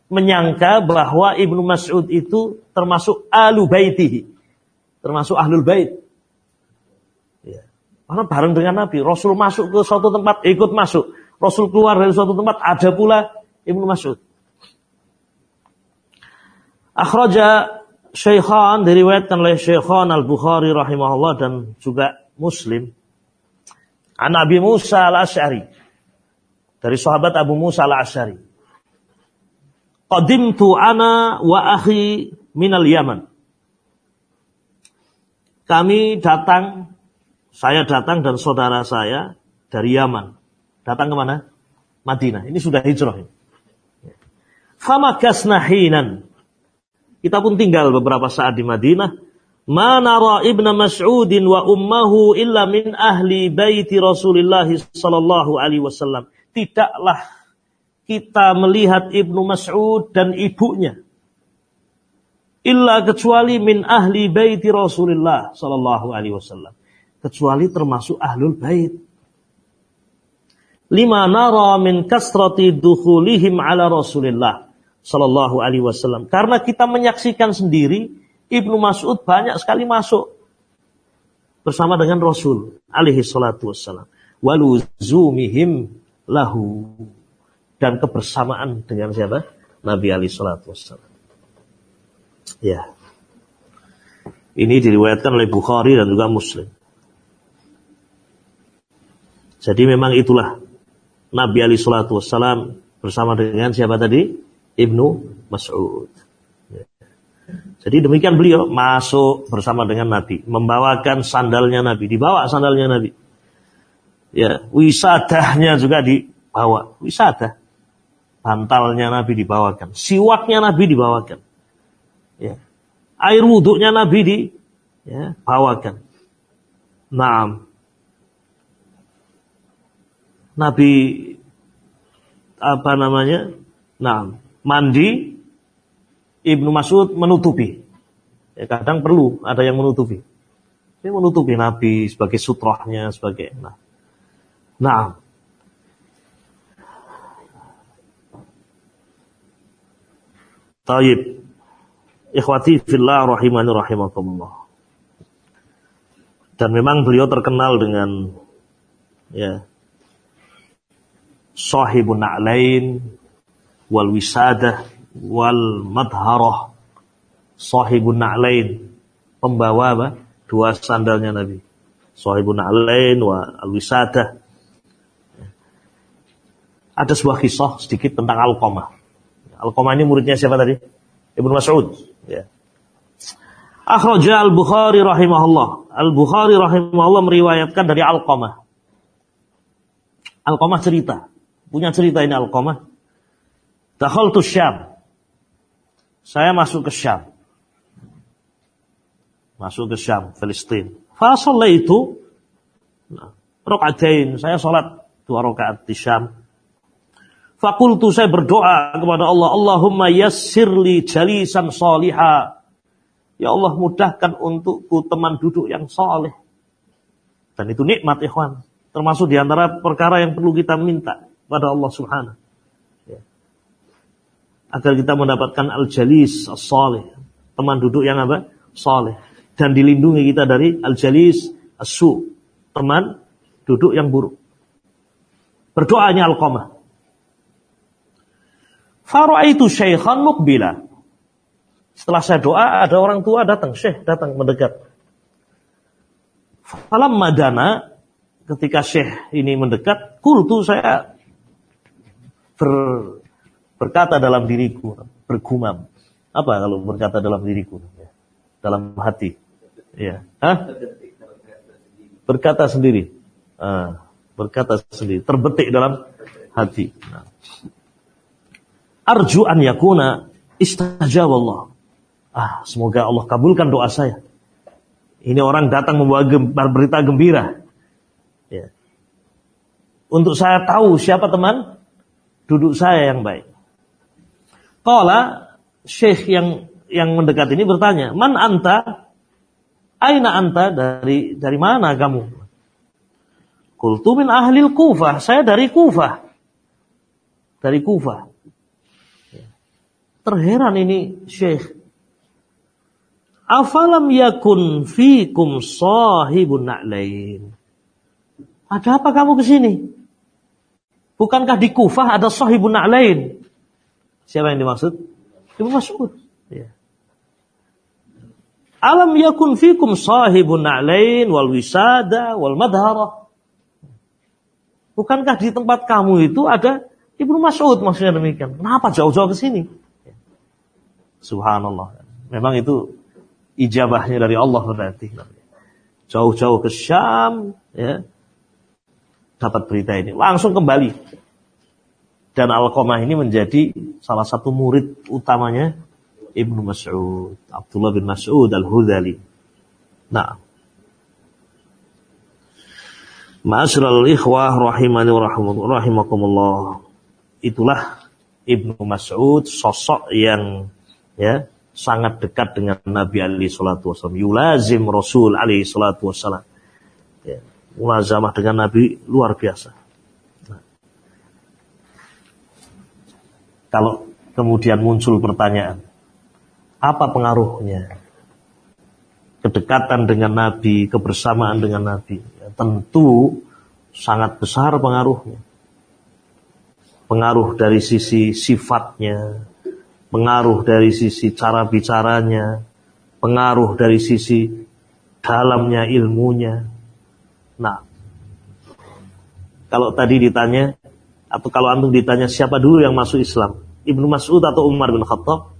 menyangka bahwa Ibnu Mas'ud itu termasuk alu baitihi. Termasuk ahlul bait. Ya. Karena bareng dengan Nabi. Rasul masuk ke suatu tempat, ikut masuk. Rasul keluar dari suatu tempat, ada pula Ibnu Mas'ud. Akhraja Syekhan diriwayatkan oleh Syekhan Al-Bukhari rahimahullah dan juga Muslim. An Abi Musa Al-Asy'ari. Dari sahabat Abu Musa Al-Asy'ari. Qadimtu ana wa akhi minal Yaman. Kami datang, saya datang dan saudara saya dari Yaman. Datang ke mana? Madinah. Ini sudah hijrah. Fama kasnahinan kita pun tinggal beberapa saat di Madinah. Manara ibnu Mas'udin wa ummahu illa min ahli baiti Rasulullah sallallahu alaihi wasallam. Tidaklah kita melihat Ibnu Mas'ud dan ibunya illa kecuali min ahli baiti Rasulullah sallallahu alaihi wasallam. Kecuali termasuk ahlul bait. Lima nara min kasrati dukhulihim ala Rasulillah Sallallahu Alaihi Wasallam. Karena kita menyaksikan sendiri Ibnu Mas'ud banyak sekali masuk bersama dengan Rasul alaihi salatu wassalam. Waluzumihim lahu dan kebersamaan dengan siapa? Nabi alaihi salatu wassalam. Ya. Ini diriwayatkan oleh Bukhari dan juga Muslim. Jadi memang itulah Nabi alaihi salatu wassalam bersama dengan siapa tadi? Ibnu Mas'ud. Jadi demikian beliau masuk bersama dengan Nabi, membawakan sandalnya Nabi, dibawa sandalnya Nabi. Ya, wisadahnya juga dibawa, wisadah. Bantalnya Nabi dibawakan, siwaknya Nabi dibawakan. Ya. Air wuduknya Nabi dibawakan. Ya, nah, Nabi apa namanya? Nah, mandi Ibnu Mas'ud menutupi. Ya, kadang perlu ada yang menutupi. Dia menutupi Nabi sebagai sutrohnya, sebagai nah. Nah. Taib. Ikhwati fillah rahimani rahimakumullah. Dan memang beliau terkenal dengan ya sahibun na'lain wal wisadah wal madharah. Sahibun na'lain. Pembawa apa? dua sandalnya Nabi. Sahibun na'lain wa al wisadah ada sebuah kisah sedikit tentang Al-Qamah. Al-Qamah ini muridnya siapa tadi? Ibnu Mas'ud. Ya. Akhraja Al-Bukhari rahimahullah. Al-Bukhari rahimahullah meriwayatkan dari Al-Qamah. Al-Qamah cerita. Punya cerita ini Al-Qamah Dakhal tu Syam saya masuk ke Syam. Masuk ke Syam, Palestina. Fasallah itu nah, rokaatain. Saya sholat dua rakaat di Syam. Fakultu saya berdoa kepada Allah. Allahumma yassirli jalisan soliha. Ya Allah mudahkan untukku teman duduk yang soleh. Dan itu nikmat ikhwan. Termasuk di antara perkara yang perlu kita minta pada Allah subhanahu agar kita mendapatkan al-jalis as-salih, teman duduk yang apa? Saleh. Dan dilindungi kita dari al-jalis as-su, teman duduk yang buruk. Berdoanya Al-Qamah. Faraitu syaikhan mukbila. Setelah saya doa, ada orang tua datang, syekh datang mendekat. Falam madana, ketika syekh ini mendekat, kultu saya ber, berkata dalam diriku, bergumam. Apa kalau berkata dalam diriku? Ya. Dalam hati. Ya. Hah? Berkata sendiri. Ah, berkata sendiri. Terbetik dalam hati. Nah. Arju an yakuna istajab Allah. Ah, semoga Allah kabulkan doa saya. Ini orang datang membawa berita gembira. Ya. Untuk saya tahu siapa teman duduk saya yang baik. Kala syekh yang yang mendekat ini bertanya, "Man anta? Aina anta? Dari dari mana kamu?" Kultu min ahlil Kufah. Saya dari Kufah. Dari Kufah. Terheran ini syekh. Afalam yakun fikum sahibun na'lain. Ada apa kamu ke sini? Bukankah di Kufah ada sahibun na'lain? Siapa yang dimaksud? Ibnu Mas'ud. Ya. Alam yakun fikum sahibun na'lain wal wisada wal madhara. Bukankah di tempat kamu itu ada Ibnu Mas'ud maksudnya demikian. Kenapa jauh-jauh ke sini? Subhanallah. Memang itu ijabahnya dari Allah berarti. Jauh-jauh ke Syam, ya, dapat berita ini. Langsung kembali dan Alqamah ini menjadi salah satu murid utamanya Ibnu Mas'ud, Abdullah bin Mas'ud Al-Hudali. Nah. Ma'asyiral ikhwah rahimani rahimakumullah. Itulah Ibnu Mas'ud sosok yang ya sangat dekat dengan Nabi Ali salatu wasallam. Yulazim Rasul Ali salatu wasallam. Ya, mulazamah dengan Nabi luar biasa. Kalau kemudian muncul pertanyaan, apa pengaruhnya? Kedekatan dengan Nabi, kebersamaan dengan Nabi, ya, tentu sangat besar pengaruhnya. Pengaruh dari sisi sifatnya, pengaruh dari sisi cara bicaranya, pengaruh dari sisi dalamnya ilmunya. Nah, kalau tadi ditanya atau kalau antum ditanya siapa dulu yang masuk Islam, Ibnu Mas'ud atau Umar bin Khattab?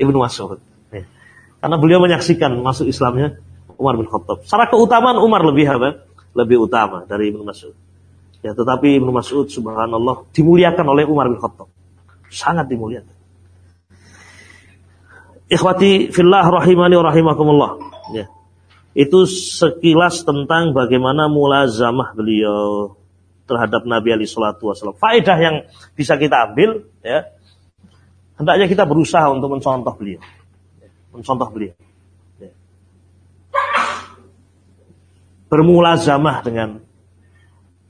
Ibnu Mas'ud. Karena beliau menyaksikan masuk Islamnya Umar bin Khattab. Secara keutamaan Umar lebih apa? Lebih utama dari Ibnu Mas'ud. Ya, tetapi Ibnu Mas'ud subhanallah dimuliakan oleh Umar bin Khattab. Sangat dimuliakan. Ikhwati fillah rahimani wa rahimakumullah. Ya. Itu sekilas tentang bagaimana mulazamah beliau terhadap Nabi Ali Shallallahu Wasallam. Faedah yang bisa kita ambil, ya, hendaknya kita berusaha untuk mencontoh beliau mencontoh beliau. Ya. Bermula zamah dengan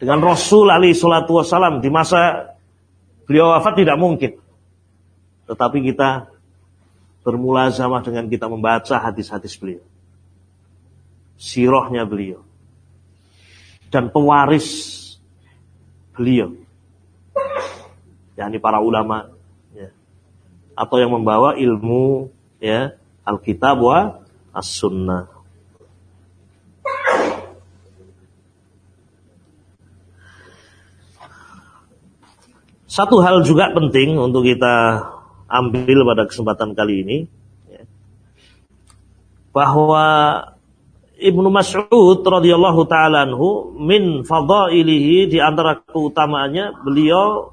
dengan Rasul Ali Shallallahu Wasallam di masa beliau wafat tidak mungkin. Tetapi kita bermula zamah dengan kita membaca hadis-hadis beliau. Sirohnya beliau. Dan pewaris beliau. yakni para ulama. Ya. Atau yang membawa ilmu ya Alkitab wa As-Sunnah. Satu hal juga penting untuk kita ambil pada kesempatan kali ini ya, bahwa Ibnu Mas'ud radhiyallahu taala anhu min fadailihi di antara keutamaannya beliau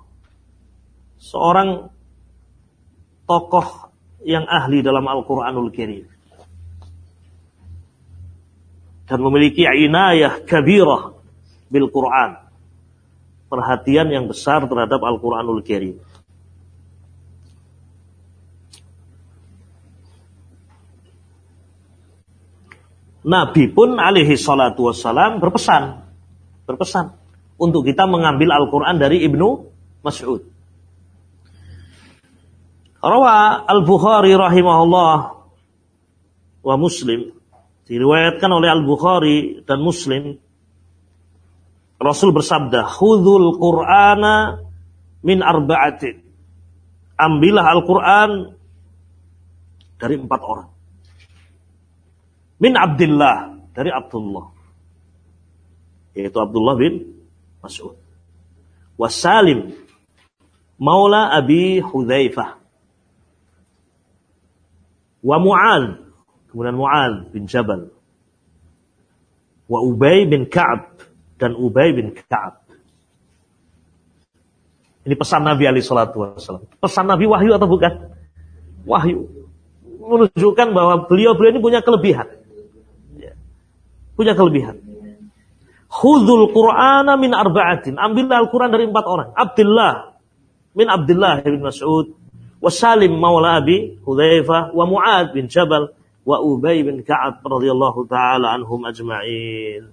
seorang tokoh yang ahli dalam Al-Quranul Karim. Dan memiliki inayah kabirah bil Quran. Perhatian yang besar terhadap Al-Quranul Karim. Nabi pun alaihi salatu wassalam berpesan. Berpesan. Untuk kita mengambil Al-Quran dari Ibnu Mas'ud. Rawa Al-Bukhari rahimahullah wa Muslim diriwayatkan oleh Al-Bukhari dan Muslim Rasul bersabda, "Khudzul Qur'ana min arba'atin." Ambillah Al-Qur'an dari empat orang. Min Abdullah, dari Abdullah. Yaitu Abdullah bin Mas'ud. Wasalim, Maula Abi Hudzaifah. Wa Mu'ad kemudian Mu'ad bin Jabal. Wa Ubay bin Ka'ab dan Ubay bin Ka'ab. Ini pesan Nabi Ali Shallallahu Wasallam pesan Nabi wahyu atau bukan? Wahyu. Menunjukkan bahwa beliau-beliau ini punya kelebihan. Punya kelebihan Khudul Qur'ana min arba'atin. Ambillah Al-Quran dari empat orang. Abdullah min Abdullah bin Mas'ud wa Salim maula Abi Hudzaifah wa Mu'ad bin Jabal wa Ubay bin Ka'ab radhiyallahu taala anhum ajma'in.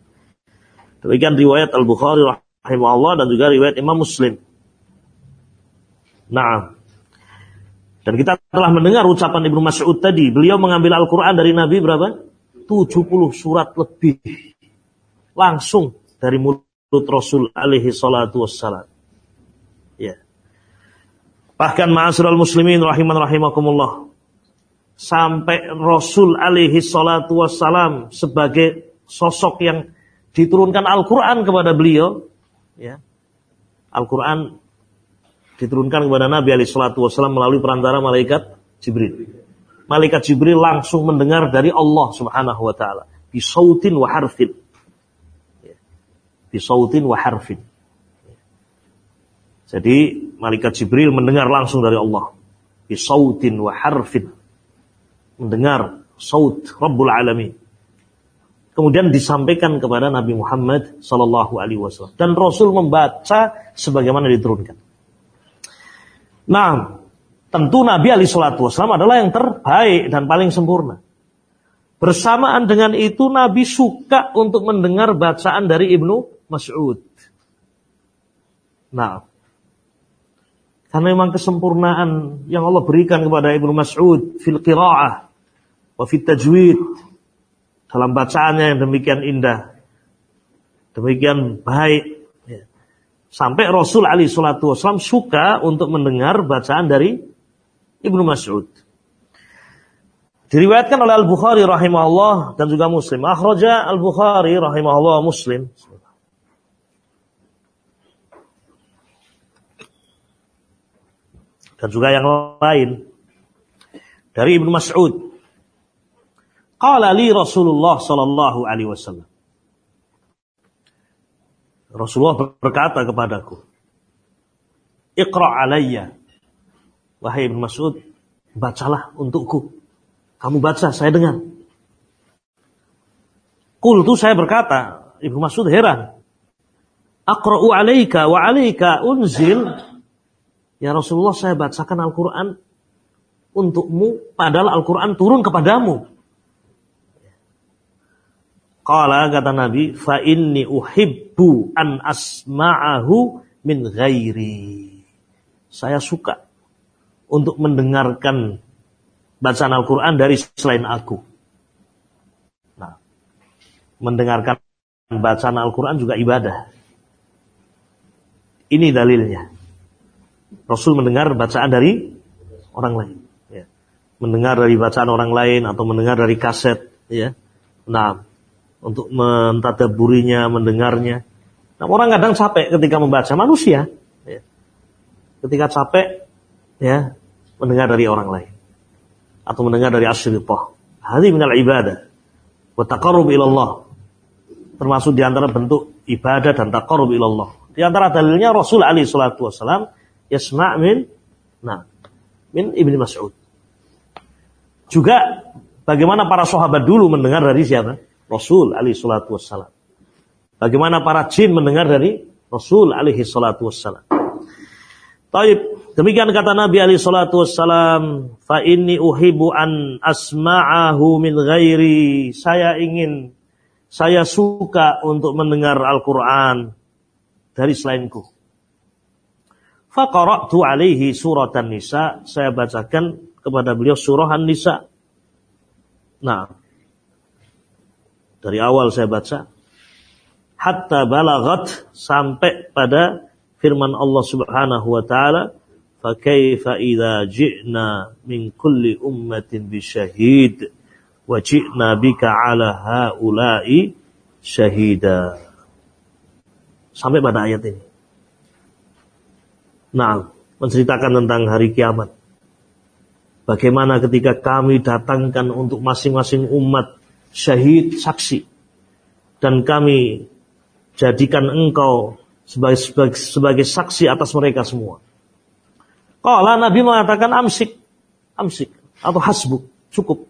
Demikian riwayat Al-Bukhari rahimahullah dan juga riwayat Imam Muslim. Nah, dan kita telah mendengar ucapan Ibnu Mas'ud tadi, beliau mengambil Al-Qur'an dari Nabi berapa? 70 surat lebih. Langsung dari mulut Rasul alaihi salatu wassalam. Ya. Bahkan ma'asyiral muslimin rahiman rahimakumullah. Sampai Rasul alaihi salatu wassalam sebagai sosok yang diturunkan Al-Quran kepada beliau. Ya. Al-Quran diturunkan kepada Nabi alaihi salatu wassalam melalui perantara malaikat Jibril. Malaikat Jibril langsung mendengar dari Allah subhanahu wa ta'ala. Bisautin wa harfin. Bisautin wa harfin. Jadi malaikat Jibril mendengar langsung dari Allah. Bisautin wa harfin. Mendengar saut Rabbul Alamin. Kemudian disampaikan kepada Nabi Muhammad Sallallahu Alaihi Wasallam dan Rasul membaca sebagaimana diturunkan. Nah, tentu Nabi Ali Shallallahu Wasallam adalah yang terbaik dan paling sempurna. Bersamaan dengan itu Nabi suka untuk mendengar bacaan dari Ibnu Mas'ud. Nah, karena memang kesempurnaan yang Allah berikan kepada Ibnu Mas'ud fil qiraah wa fit tajwid dalam bacaannya yang demikian indah. Demikian baik. Ya. Sampai Rasul Ali Shallallahu Wasallam suka untuk mendengar bacaan dari Ibnu Mas'ud. Diriwayatkan oleh Al Bukhari rahimahullah dan juga Muslim. Akhraja Al Bukhari rahimahullah Muslim. dan juga yang lain dari Ibnu Mas'ud Qala li Rasulullah sallallahu alaihi wasallam. Rasulullah berkata kepadaku, Iqra alayya. Wahai Ibn Mas'ud, bacalah untukku. Kamu baca, saya dengar. Kul itu saya berkata, Ibn Mas'ud heran. Aqra'u alaika wa alaika unzil. Ya Rasulullah saya bacakan Al-Quran untukmu, padahal Al-Quran turun kepadamu. Qala kata Nabi, fa inni uhibbu an asma'ahu min ghairi. Saya suka untuk mendengarkan bacaan Al-Quran dari selain aku. Nah, mendengarkan bacaan Al-Quran juga ibadah. Ini dalilnya. Rasul mendengar bacaan dari orang lain. Ya. Mendengar dari bacaan orang lain atau mendengar dari kaset. Ya. Nah, untuk mentadaburinya, mendengarnya. Nah, orang kadang capek ketika membaca manusia. Ya. Ketika capek, ya mendengar dari orang lain atau mendengar dari asyritah. Hadi minal ibadah. Wa taqarrub ilallah. Termasuk di antara bentuk ibadah dan taqarrub ilallah. Di antara dalilnya Rasul alaihi salatu wasalam yasma' min nah min Ibnu Mas'ud. Juga bagaimana para sahabat dulu mendengar dari siapa? Rasul alaihi salatu wassalam. Bagaimana para jin mendengar dari Rasul alaihi salatu wassalam. Taib, demikian kata Nabi alaihi salatu wassalam, fa inni uhibu an asma'ahu min ghairi. Saya ingin saya suka untuk mendengar Al-Qur'an dari selainku. Faqara'tu alaihi surat An-Nisa, saya bacakan kepada beliau surah An-Nisa. Nah, dari awal saya baca hatta balagat sampai pada firman Allah Subhanahu wa taala ji'na min kulli ummatin bi syahid wa ji'na bika ala haula'i syahida sampai pada ayat ini Nah, menceritakan tentang hari kiamat. Bagaimana ketika kami datangkan untuk masing-masing umat syahid saksi dan kami jadikan engkau sebagai, sebagai, sebagai saksi atas mereka semua. Kalau Nabi mengatakan amsik, amsik atau hasbuk, cukup.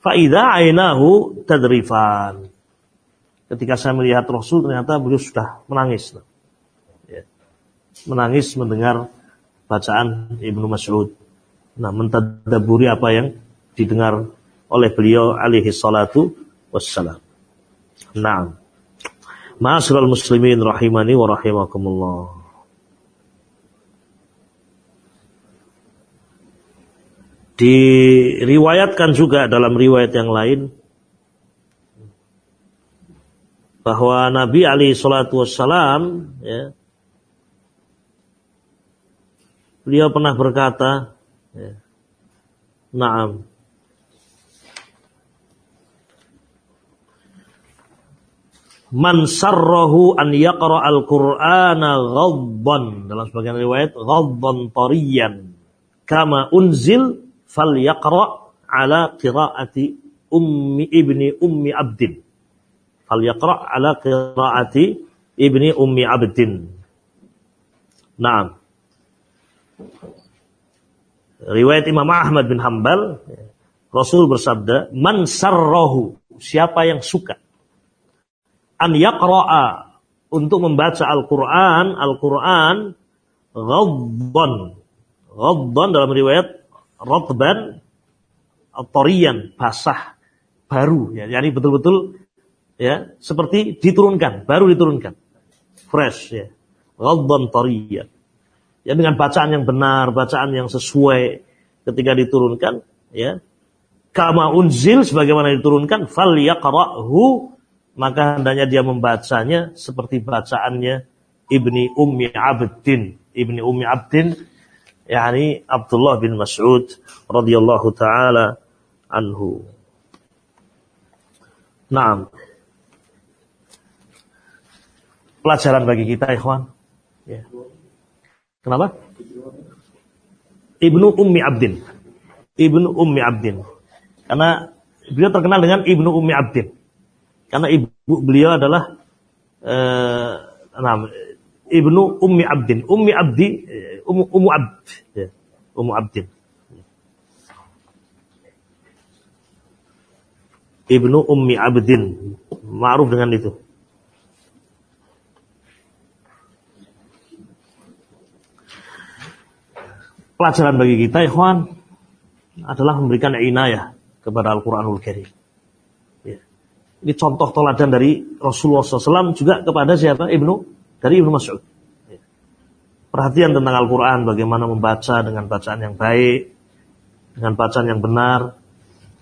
Faidah ainahu tadrifan. Ketika saya melihat Rasul ternyata beliau sudah menangis. Ya. Menangis mendengar bacaan Ibnu Mas'ud. Nah, mentadaburi apa yang didengar oleh beliau alaihi salatu wassalam. Naam. Ma'asyiral muslimin rahimani wa rahimakumullah. Diriwayatkan juga dalam riwayat yang lain bahwa Nabi alaihi salatu wassalam ya, beliau pernah berkata ya, Naam. Man sarrahu an yaqra al-Qur'ana ghadban dalam sebagian riwayat ghadban tariyan kama unzil fal yaqra ala qiraati ummi ibni ummi abdin fal yaqra ala qiraati ibni ummi abdin Naam Riwayat Imam Ahmad bin Hambal Rasul bersabda man sarrahu siapa yang suka an yaqra'a untuk membaca Al-Qur'an, Al-Qur'an ghadban. Ghadban dalam riwayat ratban tariyan, basah, baru ya. Yani betul-betul ya, seperti diturunkan, baru diturunkan. Fresh ya. Ghadban tariyan. Ya dengan bacaan yang benar, bacaan yang sesuai ketika diturunkan ya. Kama unzil sebagaimana diturunkan fal yaqra'hu maka hendaknya dia membacanya seperti bacaannya Ibni Ummi Abdin. Ibni Ummi Abdin yakni Abdullah bin Mas'ud radhiyallahu taala anhu. Naam. Pelajaran bagi kita, ikhwan. Ya. Kenapa? Ibnu Ummi Abdin. Ibnu Ummi Abdin. Karena beliau terkenal dengan Ibnu Ummi Abdin. Karena ibu beliau adalah eh, nah, Ibnu Ummi Abdin. Ummi Abdi, Ummu, Ummu Abd. Ya. Ummu Abdin. Ibnu Ummi Abdin. Ma'ruf dengan itu. Pelajaran bagi kita, ikhwan, adalah memberikan inayah kepada Al-Quranul Karim. Ya. Ini contoh teladan dari Rasulullah SAW juga kepada siapa? Ibnu dari Ibnu Mas'ud. Ya. Perhatian tentang Al-Quran, bagaimana membaca dengan bacaan yang baik, dengan bacaan yang benar.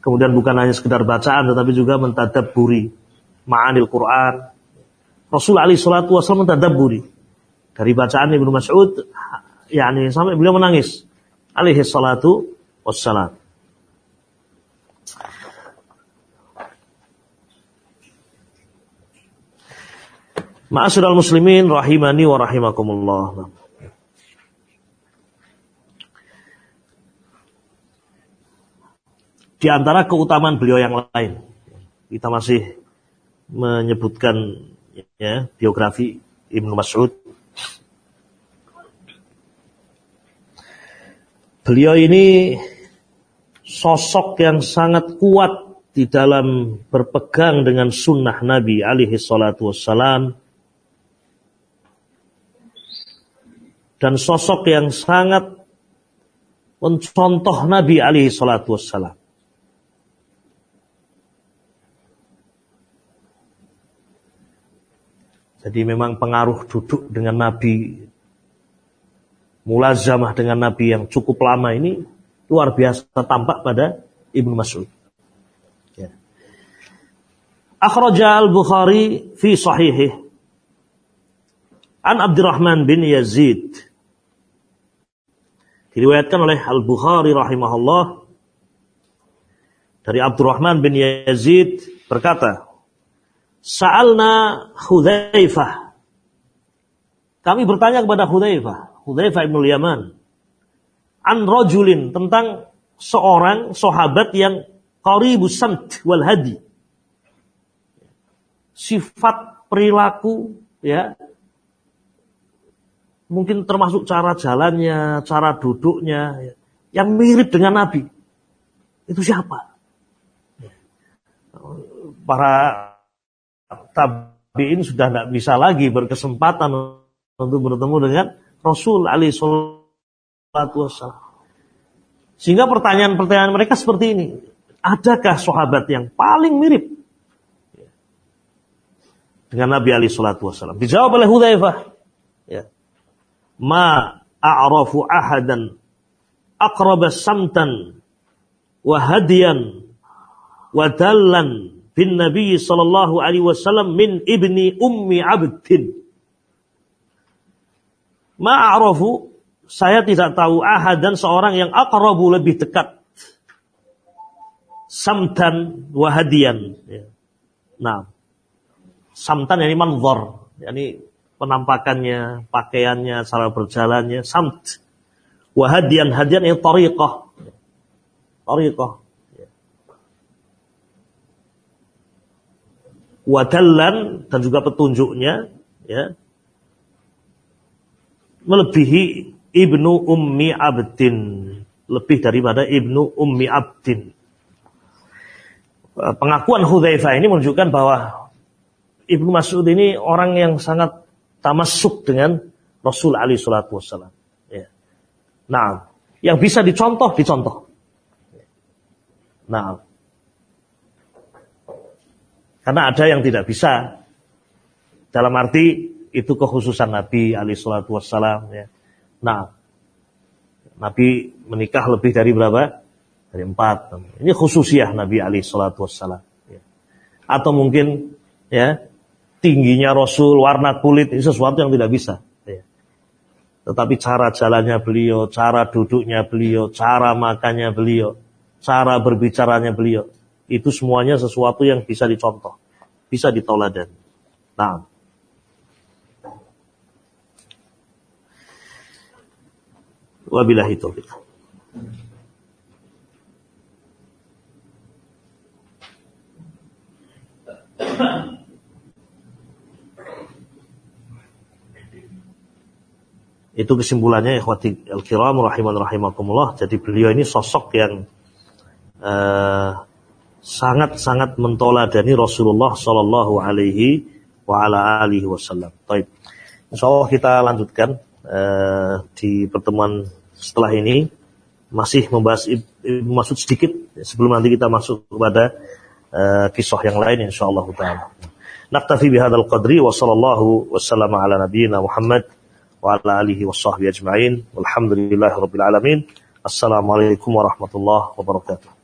Kemudian bukan hanya sekedar bacaan, tetapi juga mentadaburi ma'anil Quran. Rasul Ali Shallallahu Wasallam mentadaburi dari bacaan Ibnu Mas'ud, yakni sampai beliau menangis. Alaihi salatu wassalam. Ma'asyiral muslimin rahimani wa rahimakumullah. Di antara keutamaan beliau yang lain, kita masih menyebutkan ya, biografi Ibnu Mas'ud. Beliau ini sosok yang sangat kuat di dalam berpegang dengan sunnah Nabi alaihi salatu wassalam dan sosok yang sangat mencontoh Nabi alaihi salatu wassalam. Jadi memang pengaruh duduk dengan Nabi, mulazamah dengan Nabi yang cukup lama ini luar biasa tampak pada Ibnu Mas'ud. Ya. Akhraja al-Bukhari fi sahihih An Abdurrahman bin Yazid Diriwayatkan oleh Al-Bukhari rahimahullah dari Abdurrahman bin Yazid berkata, Sa'alna Hudzaifah. Kami bertanya kepada Hudzaifah, Hudzaifah bin Yaman, an rajulin tentang seorang sahabat yang qaribus samt wal hadi. Sifat perilaku ya mungkin termasuk cara jalannya, cara duduknya, yang mirip dengan Nabi. Itu siapa? Para tabiin sudah tidak bisa lagi berkesempatan untuk bertemu dengan Rasul Ali Shallallahu Sehingga pertanyaan-pertanyaan mereka seperti ini. Adakah sahabat yang paling mirip dengan Nabi Ali Shallallahu Wasallam? Dijawab oleh Hudzaifah. Ya ma a'rafu ahadan aqraba samtan wa hadiyan wa bin Nabi sallallahu alaihi wasallam min ibni ummi abdin. Ma a'rafu saya tidak tahu ahadan seorang yang aqrabu lebih dekat samtan wa hadiyan. Ya. Nah, samtan yani manzar, yani penampakannya, pakaiannya, cara berjalannya, samt. Wahadian hadian yang tariqah. Tariqah. Wadallan dan juga petunjuknya ya melebihi ibnu ummi abdin lebih daripada ibnu ummi abdin pengakuan Hudzaifah ini menunjukkan bahwa Ibnu Mas'ud ini orang yang sangat tamasuk dengan Rasul Ali Shallallahu Wasallam. Ya. Nah, yang bisa dicontoh dicontoh. Nah, karena ada yang tidak bisa. Dalam arti itu kekhususan Nabi Ali Shallallahu Wasallam. Ya. Nah, Nabi menikah lebih dari berapa? Dari empat. Ini khususiah Nabi Ali Shallallahu Wasallam. Ya. Atau mungkin ya tingginya Rasul, warna kulit, ini sesuatu yang tidak bisa. Ya. Tetapi cara jalannya beliau, cara duduknya beliau, cara makannya beliau, cara berbicaranya beliau, itu semuanya sesuatu yang bisa dicontoh, bisa ditoladan. Nah, wabillahi taufiq. Itu kesimpulannya ikhwati al-kiram rahiman rahimakumullah. Jadi beliau ini sosok yang sangat-sangat mentoladani Rasulullah sallallahu alaihi wa ala alihi wasallam. Baik. Insyaallah kita lanjutkan uh, di pertemuan setelah ini masih membahas Ibnu sedikit sebelum nanti kita masuk kepada uh, kisah yang lain insyaallah taala. Naktafi bihadzal qadri wa sallallahu wasallam ala nabiyyina Muhammad wa ala alihi wa sahbihi ajma'in. Walhamdulillahi rabbil alamin. Assalamualaikum warahmatullahi wabarakatuh.